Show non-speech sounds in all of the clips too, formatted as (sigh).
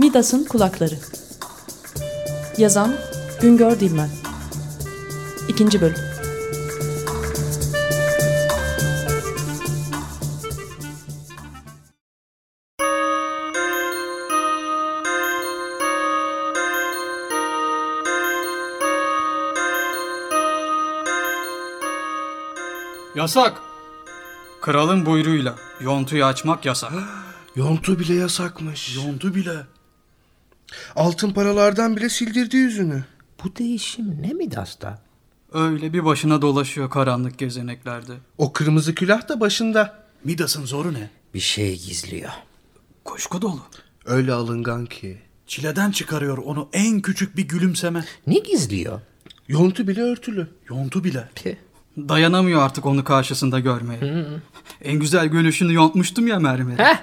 Midas'ın Kulakları Yazan Güngör Dilmen İkinci Bölüm Yasak. Kralın buyruğuyla yontuyu açmak yasak. (gasps) Yontu bile yasakmış. Yontu bile. Altın paralardan bile sildirdi yüzünü. Bu değişim ne Midas'ta? Öyle bir başına dolaşıyor karanlık gezeneklerde. O kırmızı külah da başında. Midas'ın zoru ne? Bir şey gizliyor. Kuşku dolu. Öyle alıngan ki. Çileden çıkarıyor onu en küçük bir gülümseme. Ne gizliyor? Yontu bile örtülü. Yontu bile. Pih. Dayanamıyor artık onu karşısında görmeye. En güzel gülüşünü yontmuştum ya mermeri. Heh.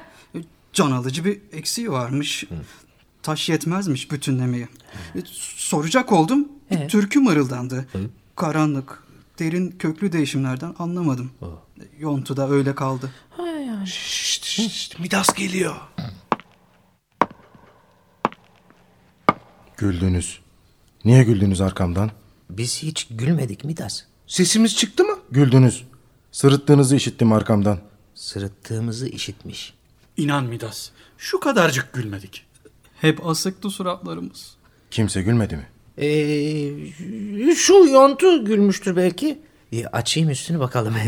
Can alıcı bir eksiği varmış. Taş yetmezmiş bütünlemeye. Soracak oldum. Bir türkü mırıldandı. Karanlık, derin köklü değişimlerden anlamadım. Yontu da öyle kaldı. Şşt, şşt, Midas geliyor. Güldünüz. Niye güldünüz arkamdan? Biz hiç gülmedik Midas. Sesimiz çıktı mı? Güldünüz. Sırıttığınızı işittim arkamdan. Sırıttığımızı işitmiş. İnan Midas. Şu kadarcık gülmedik. Hep asıktı suratlarımız. Kimse gülmedi mi? Ee, şu yontu gülmüştür belki. Bir açayım üstünü bakalım. (laughs)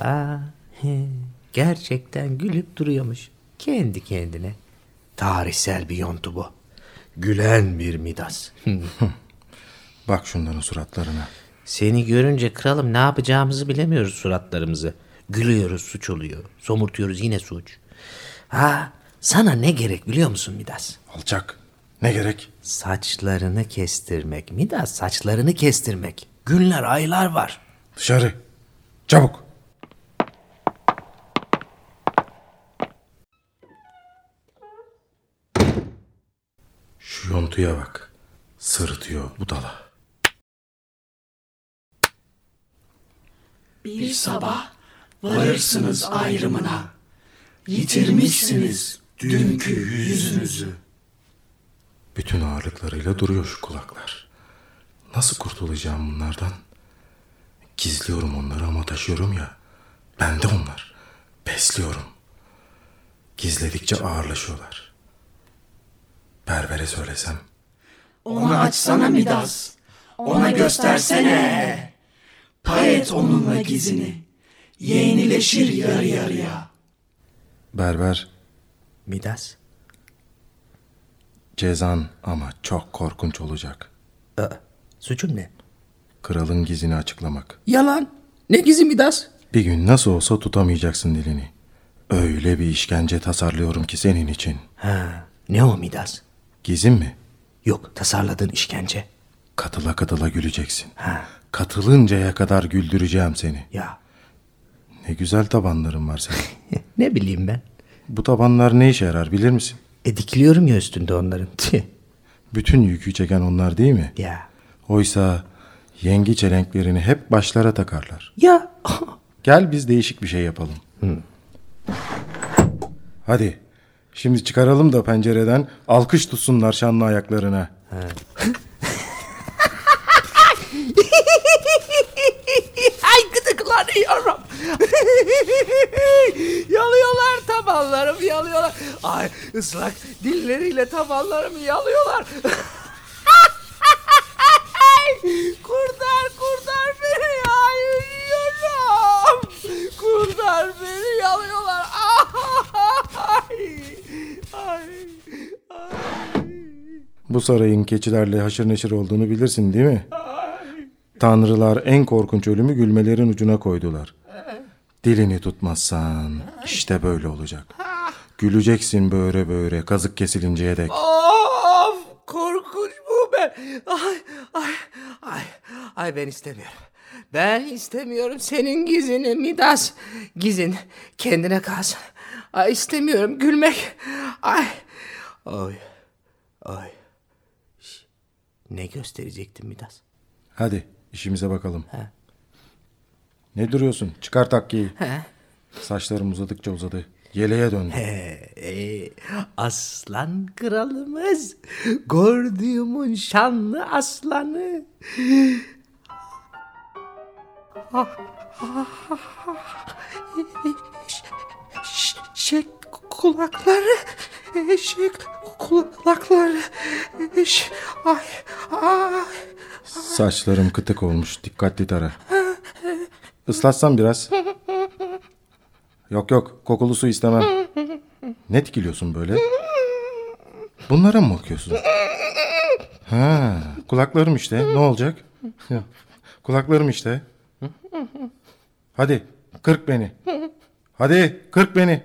Aa, he, (laughs) gerçekten gülüp duruyormuş. Kendi kendine. Tarihsel bir yontu bu. Gülen bir Midas. (laughs) Bak şunların suratlarına. Seni görünce kralım ne yapacağımızı bilemiyoruz suratlarımızı. Gülüyoruz suç oluyor. Somurtuyoruz yine suç. Ha, sana ne gerek biliyor musun Midas? Alçak. Ne gerek? Saçlarını kestirmek. Midas saçlarını kestirmek. Günler aylar var. Dışarı. Çabuk. Şu yontuya bak. Sırıtıyor budala. Bir sabah varırsınız ayrımına. Yitirmişsiniz dünkü yüzünüzü. Bütün ağırlıklarıyla duruyor şu kulaklar. Nasıl kurtulacağım bunlardan? Gizliyorum onları ama taşıyorum ya. Ben de onlar. Besliyorum. Gizledikçe ağırlaşıyorlar. Berbere söylesem. Onu açsana Midas. Ona göstersene. Pay et onunla gizini. Yeğenileşir yarı yarıya. Berber Midas. cezan ama çok korkunç olacak. Aa, suçum ne? Kralın gizini açıklamak. Yalan. Ne gizi Midas? Bir gün nasıl olsa tutamayacaksın dilini. Öyle bir işkence tasarlıyorum ki senin için. Ha, ne o Midas? Gizin mi? Yok tasarladığın işkence. Katıla katıla güleceksin. Ha, Katılıncaya kadar güldüreceğim seni. ya Ne güzel tabanların var senin. (laughs) ne bileyim ben. Bu tabanlar ne işe yarar bilir misin? E dikiliyorum ya üstünde onların. Bütün yükü çeken onlar değil mi? ya. Oysa yengi çelenklerini hep başlara takarlar. Ya. (laughs) Gel biz değişik bir şey yapalım. Hadi. Şimdi çıkaralım da pencereden alkış tutsunlar şanlı ayaklarına. Ay gıdıklanıyorum. (laughs) yalıyorlar tabanlarım yalıyorlar. Ay ıslak dilleriyle tabanlarımı yalıyorlar. (laughs) kurtar kurtar beni ay ölüyorum. Kurtar beni yalıyorlar. (laughs) Ay, ay, ay. Bu sarayın keçilerle haşır neşir olduğunu bilirsin değil mi? Tanrılar en korkunç ölümü gülmelerin ucuna koydular. Dilini tutmazsan işte böyle olacak. Güleceksin böyle böyle kazık kesilinceye dek. Of korkunç bu ben. Ay ay ay ay ben istemiyorum. Ben istemiyorum senin gizini Midas. Gizin kendine kalsın. Ay istemiyorum gülmek. Ay. Ay. Ay. Şş, Ne gösterecektin Midas? Hadi işimize bakalım. He. Ne duruyorsun? Çıkar takkiyi. He. Saçlarım uzadıkça uzadı. Yeleğe döndü. Ee, aslan kralımız. Gördüğümün şanlı aslanı. Eşek kulakları, eşek kulakları, eş, ay, ay. Saçlarım kıtık olmuş. Dikkatli tara. Islatsan biraz. Yok yok. Kokulu su istemem. Ne dikiliyorsun böyle? Bunlara mı bakıyorsun? Ha, kulaklarım işte. Ne olacak? Kulaklarım işte. Hadi kırk beni. Hadi kırk beni.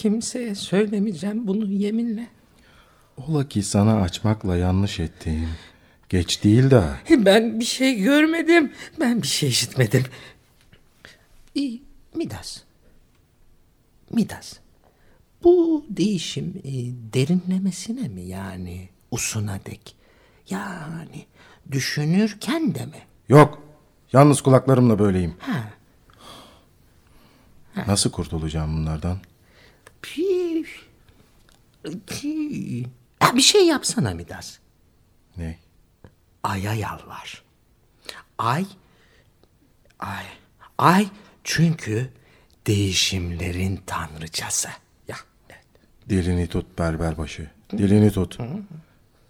Kimseye söylemeyeceğim bunu yeminle. Ola ki sana açmakla yanlış ettiğim. Geç değil daha. Ben bir şey görmedim. Ben bir şey işitmedim. İyi, Midas. Midas. Bu değişim e, derinlemesine mi yani usuna dek? Yani düşünürken de mi? Yok. Yalnız kulaklarımla böyleyim. Ha. Nasıl kurtulacağım bunlardan? Pi, pi. Ya bir şey yapsana Midas. Ne? Ay'a yalvar. Ay, ay, ay çünkü değişimlerin tanrıçası. Ya, evet. Dilini tut berberbaşı. Dilini tut.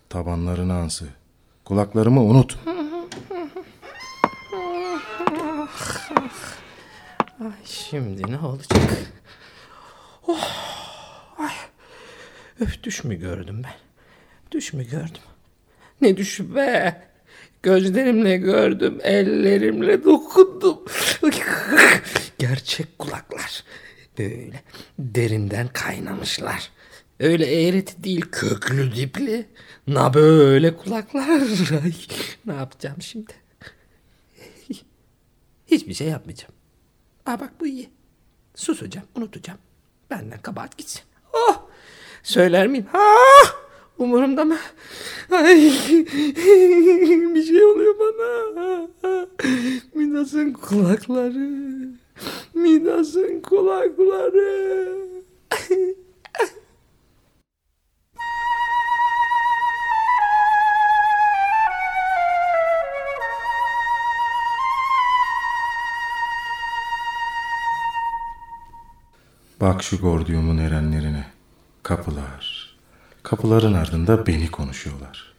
Tabanlarını ansı. Kulaklarımı unut. Ay şimdi ne olacak? Oh. Öf düş mü gördüm ben? Düş mü gördüm? Ne düşü be? Gözlerimle gördüm, ellerimle dokundum. (laughs) Gerçek kulaklar. Böyle derinden kaynamışlar. Öyle eğreti değil köklü dipli. Na böyle kulaklar. (laughs) Ne yapacağım şimdi? (laughs) Hiçbir şey yapmayacağım. Aa bak bu iyi. Susacağım, unutacağım. Benden kabahat gitsin. Oh! Söyler miyim? Ah! Umurumda mı? Ay! (laughs) Bir şey oluyor bana. Midas'ın kulakları. Midas'ın kulakları. Bak şu gordiyumun erenlerine. Kapılar. Kapıların ardında beni konuşuyorlar.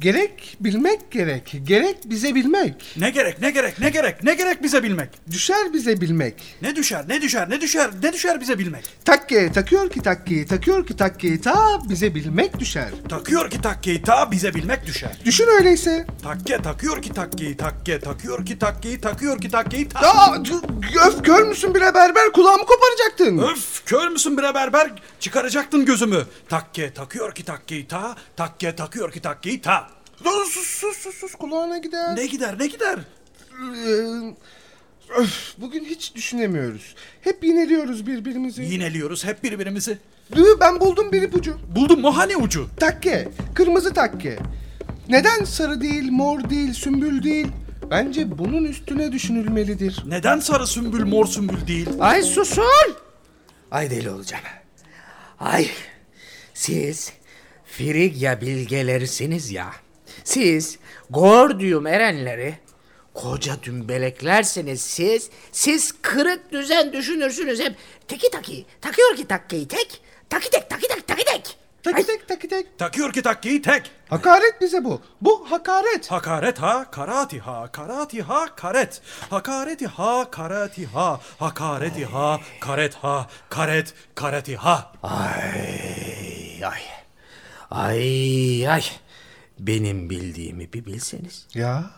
Gerek bilmek gerek. Gerek bize bilmek. Ne gerek ne gerek ne gerek ne gerek bize bilmek. Düşer bize bilmek. Ne düşer ne düşer ne düşer ne düşer bize bilmek. Takke takıyor ki takkeyi takıyor ki takkeyi ta bize bilmek düşer. Takıyor ki takkeyi ta bize bilmek düşer. Düşün öyleyse. Takke takıyor ki takkeyi takke takıyor ki takkeyi takıyor ki takkeyi ta. C- öf kör müsün bre berber kulağımı koparacaktın. Öf kör müsün bre berber çıkaracaktın gözümü. Takke takıyor ki takkeyi ta takke takıyor ki takkeyi ta. Sus sus sus, sus kulağına gider. Ne gider ne gider. Ee, öf, bugün hiç düşünemiyoruz. Hep yineliyoruz birbirimizi. Yineliyoruz hep birbirimizi. Dı, ben buldum bir ipucu. Buldum mu hani ucu? Takke, kırmızı takke. Neden sarı değil, mor değil, sümbül değil? Bence bunun üstüne düşünülmelidir. Neden sarı sümbül mor sümbül değil? Ay susun! Ay deli olacağım. Ay siz Frigya bilgelerisiniz ya. Siz Gordium erenleri koca dümbeleklersiniz siz. Siz kırık düzen düşünürsünüz hep. Teki taki takıyor ki takkeyi tek. Taki tek taki tek taki tek. Taki tek taki tek. Takıyor ki takkeyi tek. Hakaret bize bu. Bu hakaret. Hakaret ha, karati ha, karati ha, karet. Hakareti ha, karati ha, hakareti ha, karet ha, karet, kareti ha. Ay ay. Ay ay. Benim bildiğimi bir bilseniz. Ya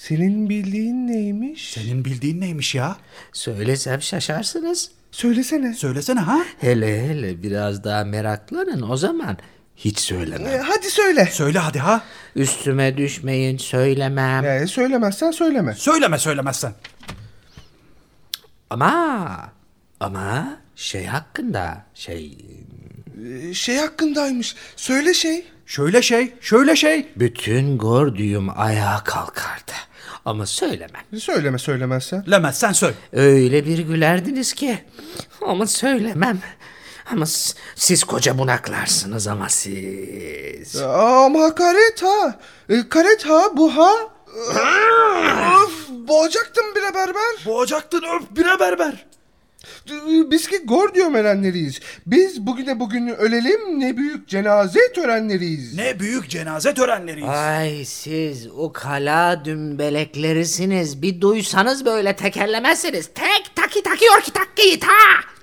Senin bildiğin neymiş? Senin bildiğin neymiş ya? Söylesem şaşarsınız. Söylesene. Söylesene ha? Hele hele biraz daha meraklanın o zaman hiç Ee, söylemem. hadi söyle. Söyle hadi ha. Üstüme düşmeyin söylemem. Ee, söylemezsen söyleme. Söyleme söylemezsen. Ama ama şey hakkında şey Ee, şey hakkındaymış. Söyle şey. Şöyle şey, şöyle şey. bütün Gordium ayağa kalkardı. Ama söylemem. Söyleme söylemezsen. Lemezsen söyle. Öyle bir gülerdiniz ki. Ama söylemem. Ama s- siz koca bunaklarsınız ama siz. Ama hakaret ha. Ee, karet ha bu ha. of, boğacaktım bire berber. Boğacaktın öp bire berber. Biz ki Gordium erenleriyiz. Biz bugüne bugün ölelim ne büyük cenaze törenleriyiz. Ne büyük cenaze törenleriyiz. Ay siz ukala dümbeleklerisiniz. Bir duysanız böyle tekerlemezsiniz. Tek taki takıyor ki takki ta.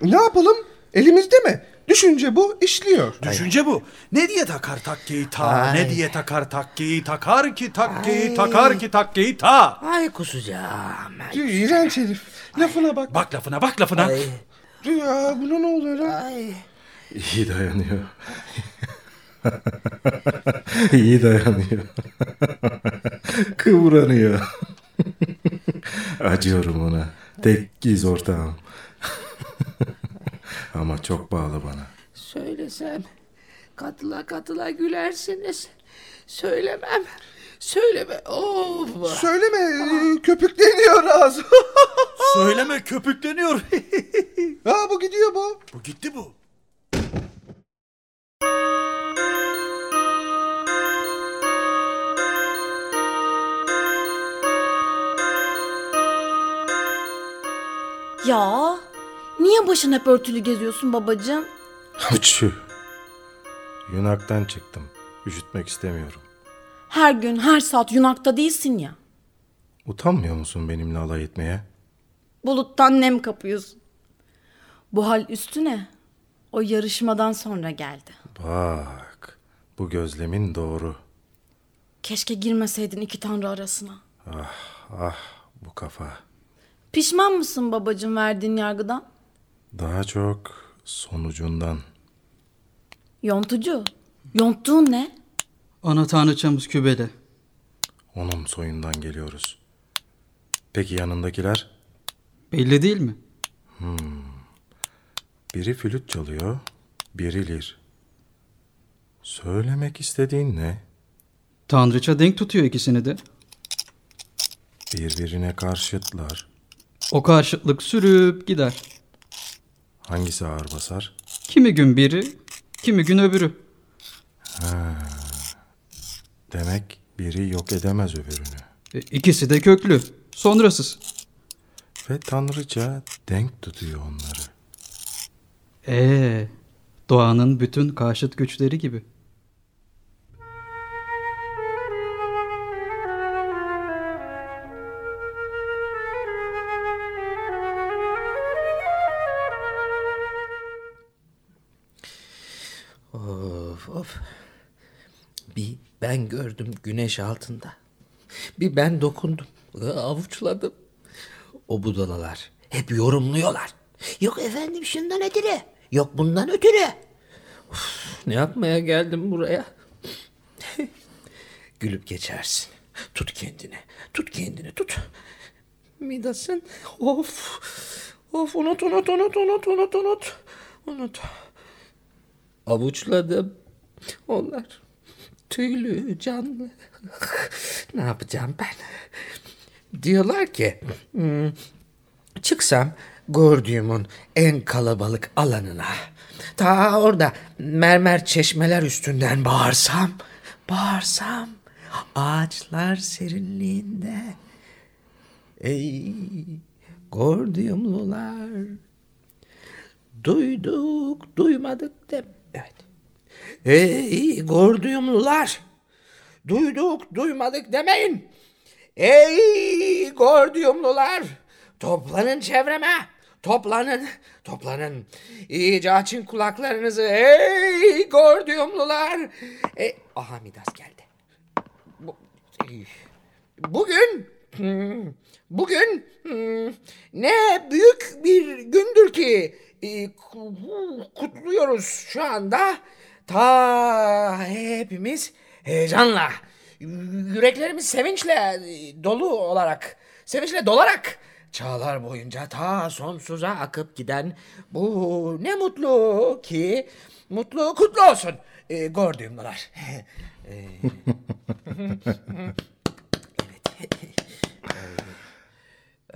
Ne yapalım? Elimizde mi? Düşünce bu işliyor. Düşünce bu. Ne diye takar takkeyi ta? Ay. Ne diye takar takkeyi takar ki takkeyi takar ki takkeyi ta? Ay kusacağım. Ay. İğrenç herif. Lafına bak. Bak lafına bak lafına. Ay. Ya buna ne oluyor lan? Ay. İyi dayanıyor. İyi dayanıyor. Kıvranıyor. Acıyorum ona. Tek giz ortağım. Ama çok bağlı bana. Söylesem katıla katıla gülersiniz. Söylemem. Söyleme. Of. Söyleme köpükleniyor ağzı. (laughs) Söyleme köpükleniyor. (laughs) ha bu gidiyor bu. bu gitti bu. Ya niye başın hep örtülü geziyorsun babacığım? Uçu. Yunaktan çıktım. Üşütmek istemiyorum. Her gün her saat yunakta değilsin ya. Utanmıyor musun benimle alay etmeye? Buluttan nem kapıyorsun. Bu hal üstüne o yarışmadan sonra geldi. Bak. Bu gözlemin doğru. Keşke girmeseydin iki tanrı arasına. Ah bu kafa. Pişman mısın babacığım verdiğin yargıdan? Daha çok sonucundan. Yontucu. Yonttuğun ne? Ana tanrıçamız Kübele. Onun soyundan geliyoruz. Peki yanındakiler? Belli değil mi? Biri flüt çalıyor, biri lir. Söylemek istediğin ne? Tanrıça denk tutuyor ikisini de. Birbirine karşıtlar. O karşıtlık sürüp gider. Hangisi ağır basar? Kimi gün biri, kimi gün öbürü. Demek biri yok edemez öbürünü. E, İkisi de köklü. Sonrasız. Ve tanrıça denk tutuyor onları. Ee, doğanın bütün karşıt güçleri gibi. Of of. Bir ben gördüm güneş altında. Bir ben dokundum. Avuçladım. O budalalar hep yorumluyorlar. Yok efendim şundan ötürü. Yok bundan ötürü. Uf, ne yapmaya geldim buraya? (laughs) Gülüp geçersin. Tut kendini. Tut kendini tut. Midasın. Of. Of unut unut unut unut unut unut. Unut. Avuçladım. Onlar tüylü, canlı. (laughs) ne yapacağım ben? Diyorlar ki hmm, çıksam Gordium'un en kalabalık alanına ta orada mermer çeşmeler üstünden bağırsam bağırsam ağaçlar serinliğinde ey Gordiumlular duyduk duymadık de evet. Ey Gordiumlular duyduk duymadık demeyin Ey Gordiumlular! Toplanın çevreme! Toplanın, toplanın. İyice açın kulaklarınızı. Ey Gordiumlular! E, aha Midas geldi. Bu, bugün Hmm, Bugün hmm, ne büyük bir gündür ki e, kutluyoruz şu anda. Ta hepimiz heyecanla, yüreklerimiz sevinçle e, dolu olarak, sevinçle dolarak çağlar boyunca ta sonsuza akıp giden bu ne mutlu ki mutlu kutlu olsun e, Gordiumlular. (laughs) E, (laughs)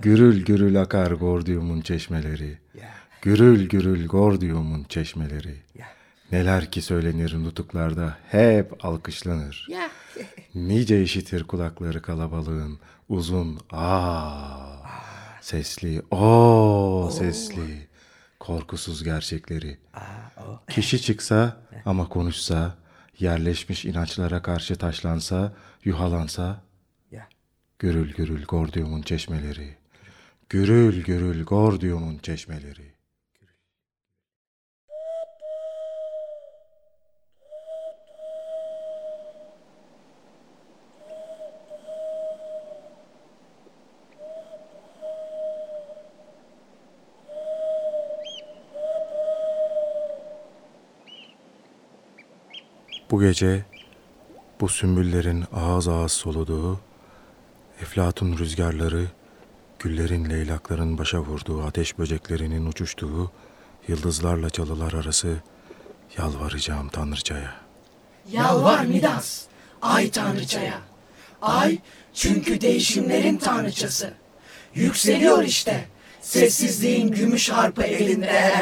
Gürül gürül akar Gordium'un çeşmeleri. Gürül gürül Gordium'un çeşmeleri. Neler ki söylenir nutuklarda hep alkışlanır. Nice işitir kulakları kalabalığın uzun aa sesli o sesli korkusuz gerçekleri. Kişi çıksa (laughs) ama konuşsa, yerleşmiş inançlara karşı taşlansa, yuhalansa, gürül gürül Gordium'un çeşmeleri. Gürül gürül Gordium'un çeşmeleri. Bu gece bu sümbüllerin ağız ağız soluduğu, eflatun rüzgarları, güllerin leylakların başa vurduğu, ateş böceklerinin uçuştuğu, yıldızlarla çalılar arası yalvaracağım Tanrıçaya. Yalvar Midas, ay tanrıçaya. Ay çünkü değişimlerin tanrıçası. Yükseliyor işte, sessizliğin gümüş harpı elinde.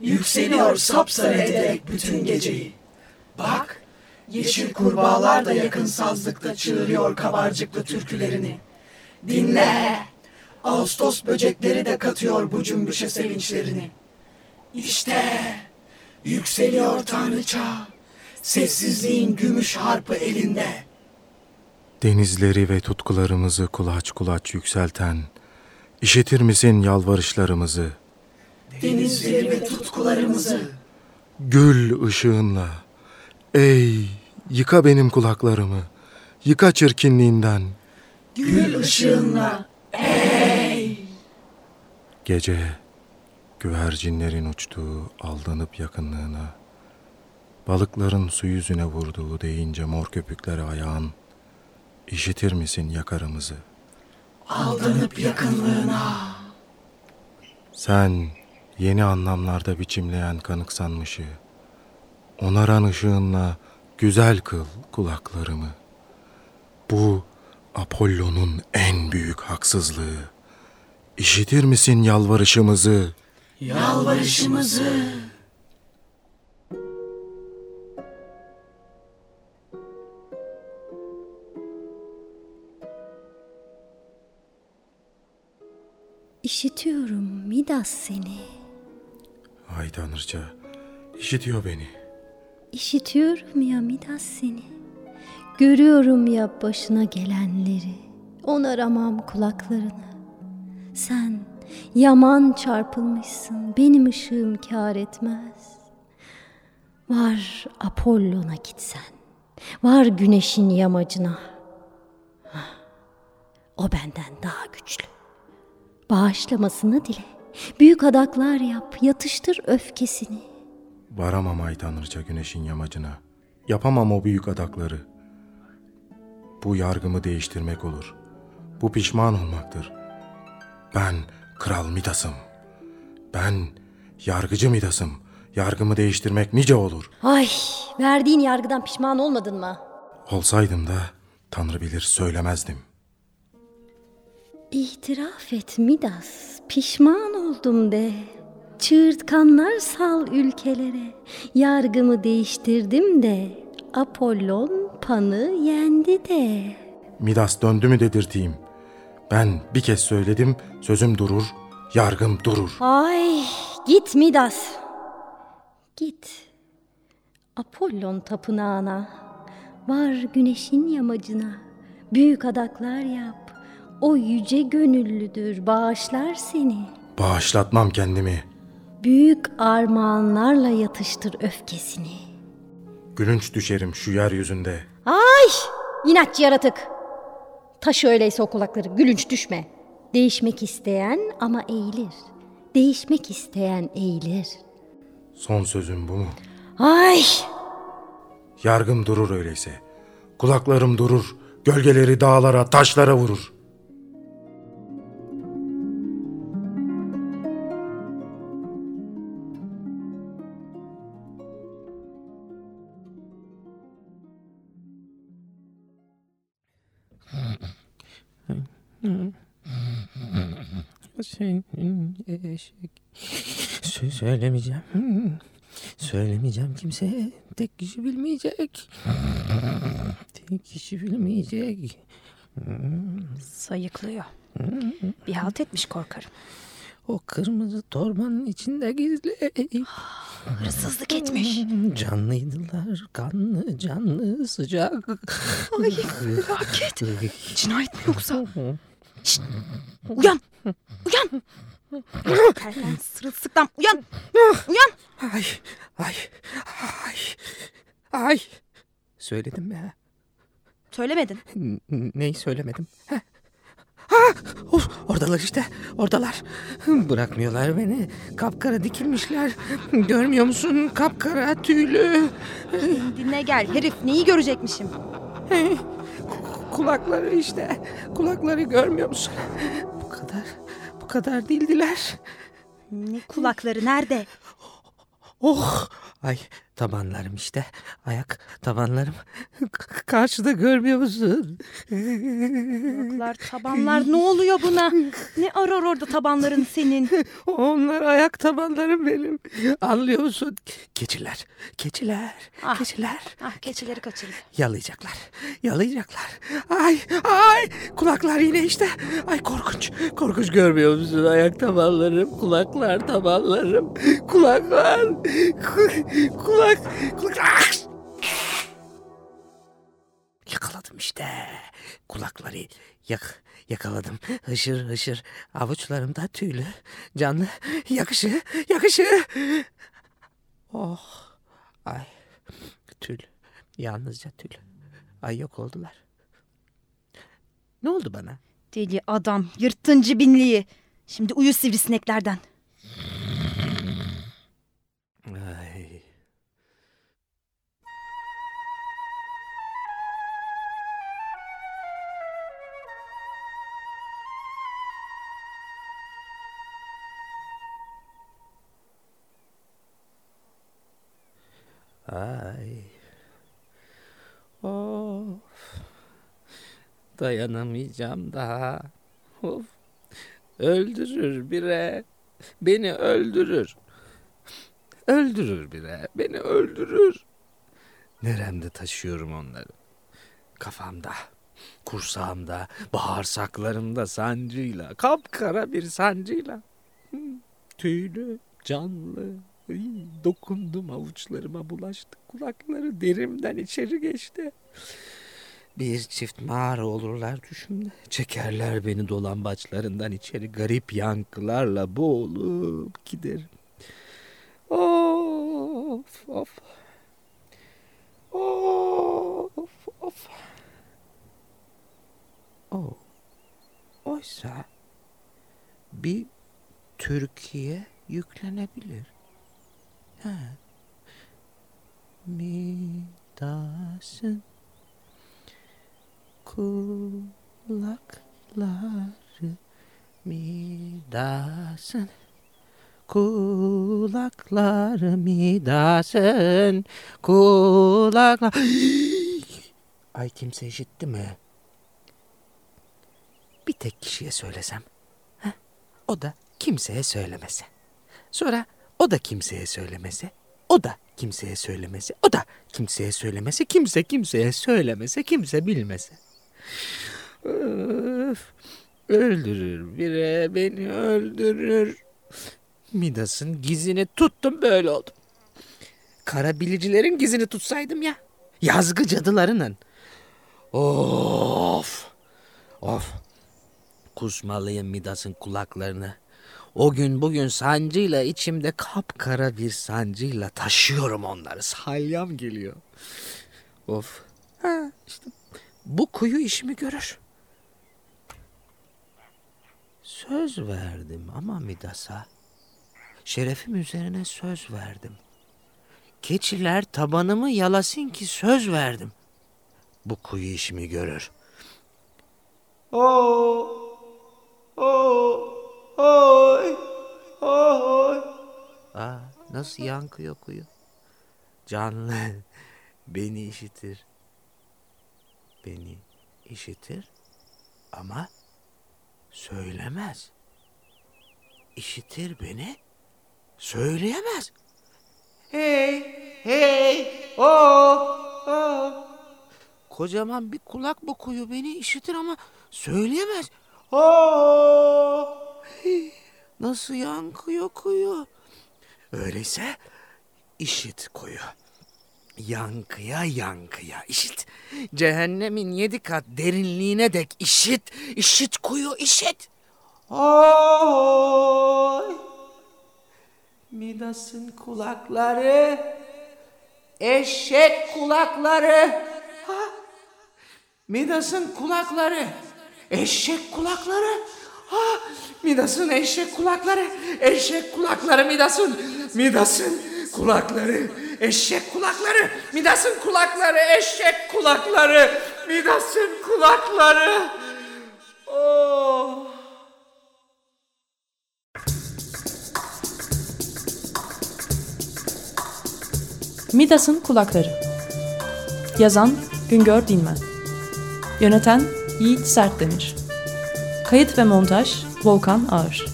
Yükseliyor sapsarı ederek bütün geceyi. Bak, yeşil kurbağalar da yakın sazlıkta çığırıyor kabarcıklı türkülerini. Dinle, Ağustos böcekleri de katıyor bu cümbüşe sevinçlerini. İşte, yükseliyor tanrıça, sessizliğin gümüş harpı elinde. Denizleri ve tutkularımızı kulaç kulaç yükselten, işitir misin yalvarışlarımızı? Denizleri ve tutkularımızı Gül ışığınla, ey yıka benim kulaklarımı, yıka çirkinliğinden. gül ışığınla ey Gece güvercinlerin uçtuğu aldanıp yakınlığına, balıkların su yüzüne vurduğu deyince mor köpükleri ayağın, işitir misin yakarımızı? aldanıp yakınlığına Sen yeni anlamlarda biçimleyen kanıksanmışı, onaran ışığınla güzel kıl kulaklarımı. Bu Apollo'nun en büyük haksızlığı. İşitir misin yalvarışımızı? yalvarışımızı İşitiyorum Midas seni. Ay Tanrıça, işitiyor beni. İşitiyorum ya Midas seni. Görüyorum ya başına gelenleri. Onaramam kulaklarını. Sen yaman çarpılmışsın. Benim ışığım kâr etmez. Var Apollon'a gitsen. Var güneşin yamacına. O benden daha güçlü. Bağışlamasını dile. Büyük adaklar yap, yatıştır öfkesini. Varamam ay Tanrıça güneşin yamacına. Yapamam o büyük adakları. Bu yargımı değiştirmek olur. Bu pişman olmaktır. Ben Kral Midas'ım. Ben yargıcı Midas'ım. Yargımı değiştirmek nice olur. Ay, verdiğin yargıdan pişman olmadın mı? Olsaydım da Tanrı bilir söylemezdim. İtiraf et Midas, pişman oldum de. Çığırtkanlar sal ülkelere. Yargımı değiştirdim de. Apollon Pan'ı yendi de. Midas döndü mü dedirteyim. Ben bir kez söyledim, sözüm durur, yargım durur. Ay, git Midas. Git. Apollon tapınağına. Var güneşin yamacına. Büyük adaklar yap. O yüce gönüllüdür, bağışlar seni. Bağışlatmam kendimi. Büyük armağanlarla yatıştır öfkesini. Gülünç düşerim şu yeryüzünde. Ay! İnatçı yaratık. Taşı öyleyse o kulakları gülünç düşme. Değişmek isteyen ama eğilir. Değişmek isteyen eğilir. Son sözün bu mu? Ay! Yargım durur öyleyse. Kulaklarım durur. Gölgeleri dağlara, taşlara vurur. Senin eşek. Sö- söylemeyeceğim. Söylemeyeceğim kimseye. Tek kişi bilmeyecek. Tek kişi bilmeyecek. Sayıklıyor. Bir halt etmiş korkarım. O kırmızı torbanın içinde gizli. Hırsızlık etmiş. Canlıydılar. Kanlı, canlı, sıcak. Ay felaket. Cinayet mi yoksa? (laughs) Şşt, uyan. Uyan. Perlen sırılsıklam. Uyan. Uyan. Ay, ay, ay, ay. Söyledim mi? Söylemedin. N- Neyi söylemedim? Heh. Ha, of, oradalar işte, oradalar. Bırakmıyorlar beni. Kapkara dikilmişler. Görmüyor musun? Kapkara tüylü. Dinle gel. Herif neyi görecekmişim? Hey, Kulakları işte. Kulakları görmüyor musun? Bu kadar, bu kadar değildiler. Ne kulakları nerede? Oh! Ay tabanlarım işte. Ayak tabanlarım. (laughs) K- karşıda görmüyor musun? (laughs) Kulaklar, tabanlar ne oluyor buna? Ne arar orada tabanların senin? (laughs) Onlar ayak tabanlarım benim. Anlıyor musun? Keçiler, keçiler, Ah. keçiler. Ah keçileri kaçırdı. Yalayacaklar, yalayacaklar. Ay, ay, kulaklar yine işte. Ay korkunç, korkunç görmüyor musun? Ayak tabanlarım, kulaklar tabanlarım, kulaklar, ku- kulak, kulak. Yakaladım işte. Kulakları yak, yakaladım. Hışır hışır. Avuçlarımda tüylü. Canlı. Yakışı, yakışı. Oh. Ay. Tül. Yalnızca tül. Ay yok oldular. Ne oldu bana? Deli adam, yırtıncı binliği. Şimdi uyu sivrisineklerden. Ay. Ay. Of. Dayanamayacağım daha. Of. Öldürür bire. Beni öldürür. Öldürür bire. Beni öldürür. Neremde taşıyorum onları. Kafamda, kursağımda, bağırsaklarımda sancıyla, kapkara bir sancıyla. Tüylü, canlı. Dokundum avuçlarıma bulaştı. Kulakları derimden içeri geçti. Bir çift mağara olurlar düşümde. Çekerler beni dolambaçlarından içeri garip yankılarla boğulup giderim. Of of. Of of. O. Oysa bir Türkiye yüklenebilir. Midas'ın kulakları Midas'ın kulakları Midas'ın kulaklar (gasps) Ay kimse işitti mi? Bir tek kişiye söylesem. Heh, O da kimseye söylemese. Sonra o da kimseye söylemese. O da kimseye söylemese. O da kimseye söylemese. Kimse kimseye söylemese. Kimse bilmese. Öf, öldürür bire beni öldürür. Midas'ın gizini tuttum böyle oldum. Kara bilicilerin gizini tutsaydım ya. Yazgı cadılarının. Of. Of. Kusmalıyım Midas'ın kulaklarını. O gün bugün sancıyla içimde kapkara bir sancıyla taşıyorum onları. Salyam geliyor. Of. Ha işte bu kuyu işimi görür. Söz verdim ama Midas'a. Şerefim üzerine söz verdim. Keçiler tabanımı yalasın ki söz verdim. Bu kuyu işimi görür. Oh, oh, oy, oy. Aa, nasıl yankıyor kuyu? Canlı (laughs) beni işitir. Beni işitir ama söylemez. İşitir beni, söyleyemez. Hey, hey, oh, oh. Kocaman bir kulak bu kuyu beni işitir ama söyleyemez. Oh, nasıl yankıyor kuyu? Öyleyse işit kuyu. Yankıya yankıya işit. Cehennemin yedi kat derinliğine dek işit. İşit kuyu işit. Oy. Midas'ın kulakları. Eşek kulakları. Ha? Midas'ın kulakları. Eşek kulakları. Midas'ın eşek kulakları. Eşek kulakları Midas'ın. Midas'ın kulakları. Eşek kulakları. Midas'ın kulakları. Eşek kulakları. Midas'ın kulakları. Oh. Midas'ın Kulakları Yazan Güngör Dinmen Yöneten Yiğit Sertdemir Kayıt ve montaj Volkan Ağır.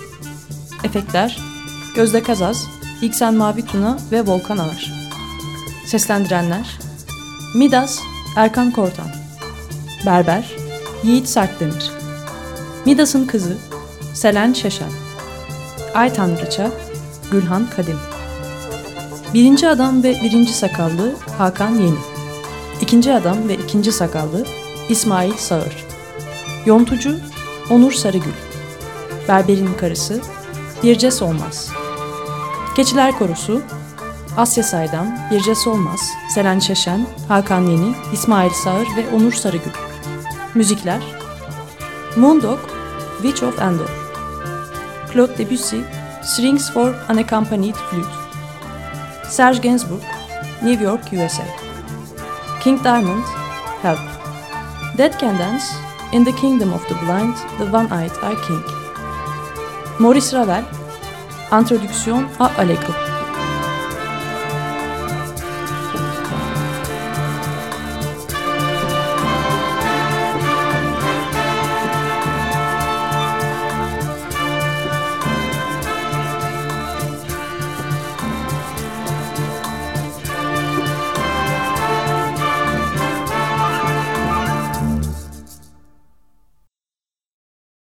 Efektler Gözde Kazaz, İksen Mavi Tuna ve Volkan Ağır. Seslendirenler Midas Erkan Kortan. Berber Yiğit Sertdemir. Midas'ın Kızı Selen Şeşen. Ay Tanrıça Gülhan Kadim. Birinci adam ve birinci sakallı Hakan Yeni. İkinci adam ve ikinci sakallı İsmail Sağır. Yontucu Onur Sarıgül. Berberin karısı Birce Solmaz. Keçiler Korusu Asya Saydam, Birce Solmaz, Selen Şeşen, Hakan Yeni, İsmail Sağır ve Onur Sarıgül. Müzikler Moondog, Witch of Endor. Claude Debussy, Strings for Unaccompanied Flute. Serge Gainsbourg, New York, USA. King Diamond, Help. Dead Can Dance, In the Kingdom of the Blind, The One-Eyed Are King. Maurice Ravel, Introduction à Allegro.